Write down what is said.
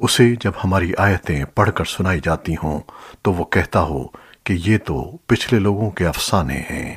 اسے جب ہماری آیتیں پڑھ کر سنائی جاتی ہوں تو وہ کہتا ہو کہ یہ تو پچھلے لوگوں کے افسانے ہیں۔